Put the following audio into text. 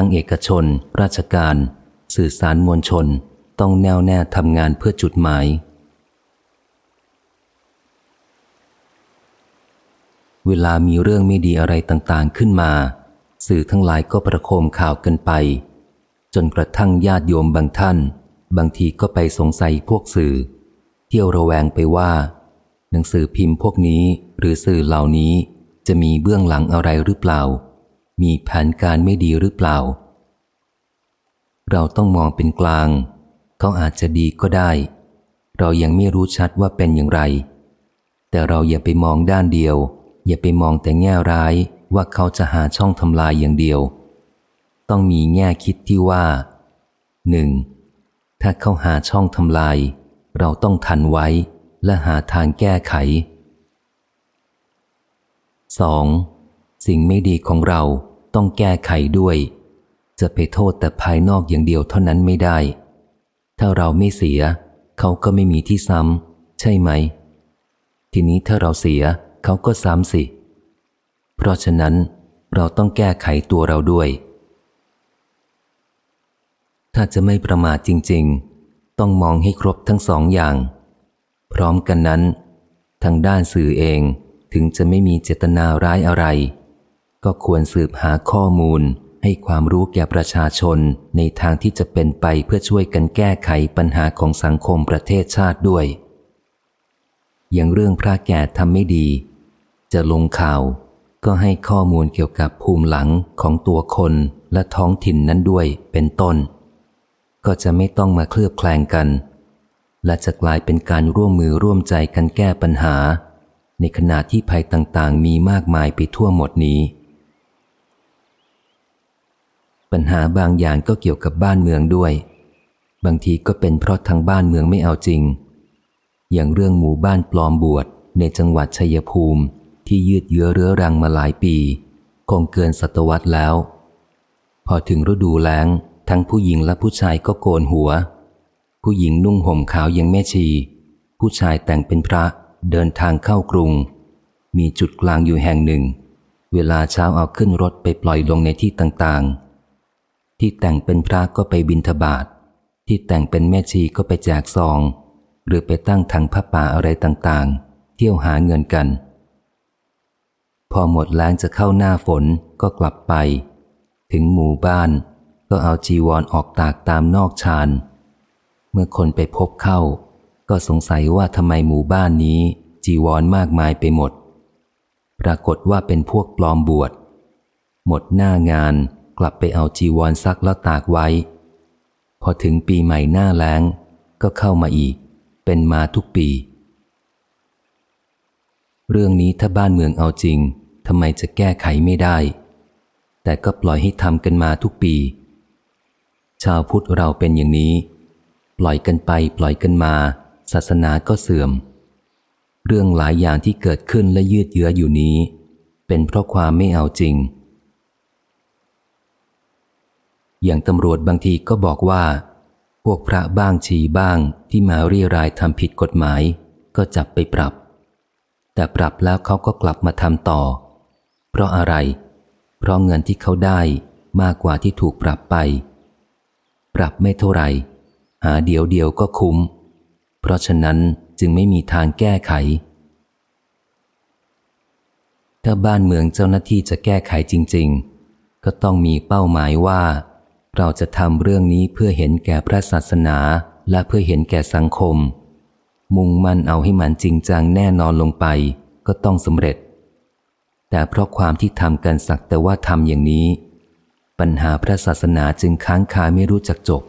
ทั้งเอกชน ราชการ สื่อสารมวลชน ต้องแน่วแน่ทำงานเพื่อจุดหมาย เวลามีเรื่องไม่ดีอะไรต่างๆขึ้นมา สื่อทั้งหลายก็ประโคมข่าวกันไป จนกระทั่งญาติโยมบางท่าน บางทีก็ไปสงสัยพวกสื่อ เที่ยวระแวงไปว่า หนังสือพิมพ์พวกนี้หรือสื่อเหล่านี้จะมีเบื้องหลังอะไรหรือเปล่า มีแผนการไม่ดีหรือเปล่า เราต้องมองเป็นกลาง เขาอาจจะดีก็ได้ เรายังไม่รู้ชัดว่าเป็นอย่างไร แต่เราอย่าไปมองด้านเดียว อย่าไปมองแต่แง่ร้ายว่าเขาจะหาช่องทำลายอย่างเดียว ต้องมีแง่คิดที่ว่าหนึ่งถ้าเขาหาช่องทำลาย เราต้องทันไว้และหาทางแก้ไข 2. สิ่งไม่ดีของเราต้องแก้ไขด้วย จะไปโทษแต่ภายนอกอย่างเดียวเท่านั้นไม่ได้ ถ้าเราไม่เสีย เขาก็ไม่มีที่ซ้ำใช่ไหม ทีนี้ถ้าเราเสียเขาก็ซ้ำสิ เพราะฉะนั้นเราต้องแก้ไขตัวเราด้วย ถ้าจะไม่ประมาทจริง ๆ ต้องมองให้ครบทั้งสองอย่าง พร้อมกันนั้น ทางด้านสื่อเองถึงจะไม่มีเจตนาร้ายอะไร ก็ควรสืบหาข้อมูล ให้ความรู้แก่ประชาชนในทางที่จะเป็นไปเพื่อช่วยกันแก้ไขปัญหาของสังคมประเทศชาติด้วย อย่างเรื่องพระแก่ทำไม่ดี จะลงข่าว ก็ให้ข้อมูลเกี่ยวกับภูมิหลังของตัวคนและท้องถิ่นนั้นด้วยเป็นต้น ก็จะไม่ต้องมาเคลือบแคลงกัน และจะกลายเป็นการร่วมมือร่วมใจกันแก้ปัญหา ในขณะที่ภัยต่างๆ มีมากมายไปทั่วหมดนี้ ปัญหาบางอย่างก็เกี่ยวกับบ้านเมืองด้วย บางทีก็เป็นเพราะทางบ้านเมืองไม่เอาจริง อย่างเรื่องหมู่บ้านปลอมบวชในจังหวัดชัยภูมิที่ยืดเยื้อเรื้อรังมาหลายปี คงเกินศตวรรษแล้ว พอถึงฤดูแล้ง ทั้งผู้หญิงและผู้ชายก็โกนหัว ผู้หญิงนุ่งห่มขาวยังแม่ชี ผู้ชายแต่งเป็นพระเดินทางเข้ากรุง มีจุดกลางอยู่แห่งหนึ่ง เวลาเช้าเอาขึ้นรถไปปล่อยลงในที่ต่างๆ ที่แต่งเป็นพระก็ไปบินทบาทที่แต่งเป็นแม่ชีก็ไปแจกซอง หรือไปตั้งถังผ้าป่าอะไรต่างๆ เที่ยวหาเงินกัน พอหมดแล้งจะเข้าหน้าฝนก็กลับไป ถึงหมู่บ้านก็เอาจีวรอออกตากตามนอกชานเมื่อคนไปพบเข้า ก็สงสัยว่าทำไมหมู่บ้านนี้ จีวรมากมายไปหมด ปรากฏว่าเป็นพวกปลอมบวช หมดหน้างาน กลับไปเอาจีวรซักแล้วตากไว้ พอถึงปีใหม่หน้าแล้ง ก็เข้ามาอีก เป็นมาทุกปี เรื่องนี้ถ้าบ้านเมืองเอาจริงทำไมจะแก้ไขไม่ได้ แต่ก็ปล่อยให้ทำกันมาทุกปี ชาวพุทธเราเป็นอย่างนี้ ปล่อยกันไปปล่อยกันมา ศาสนาก็เสื่อม เรื่องหลายอย่างที่เกิดขึ้นและยืดเยื้ออยู่นี้ เป็นเพราะความไม่เอาจริง อย่างตำรวจบางทีก็บอกว่า พวกพระบ้างชีบ้างที่มาเรียรายทำผิดกฎหมาย ก็จับไปปรับ แต่ปรับแล้วเขาก็กลับมาทำต่อ เพราะอะไร เพราะเงินที่เขาได้มากกว่าที่ถูกปรับไป ปรับไม่เท่าไหร่ หาเดียวเดียวก็คุ้ม เพราะฉะนั้นจึงไม่มีทางแก้ไข ถ้าบ้านเมืองเจ้าหน้าที่จะแก้ไขจริง ๆ ก็ต้องมีเป้าหมายว่า เราจะทำเรื่องนี้เพื่อเห็นแก่พระศาสนาและเพื่อเห็นแก่สังคม มุ่งมั่นเอาให้มันจริงจังแน่นอนลงไปก็ต้องสำเร็จ แต่เพราะความที่ทำกันสักแต่ว่าทำอย่างนี้ ปัญหาพระศาสนาจึงค้างคาไม่รู้จักจบ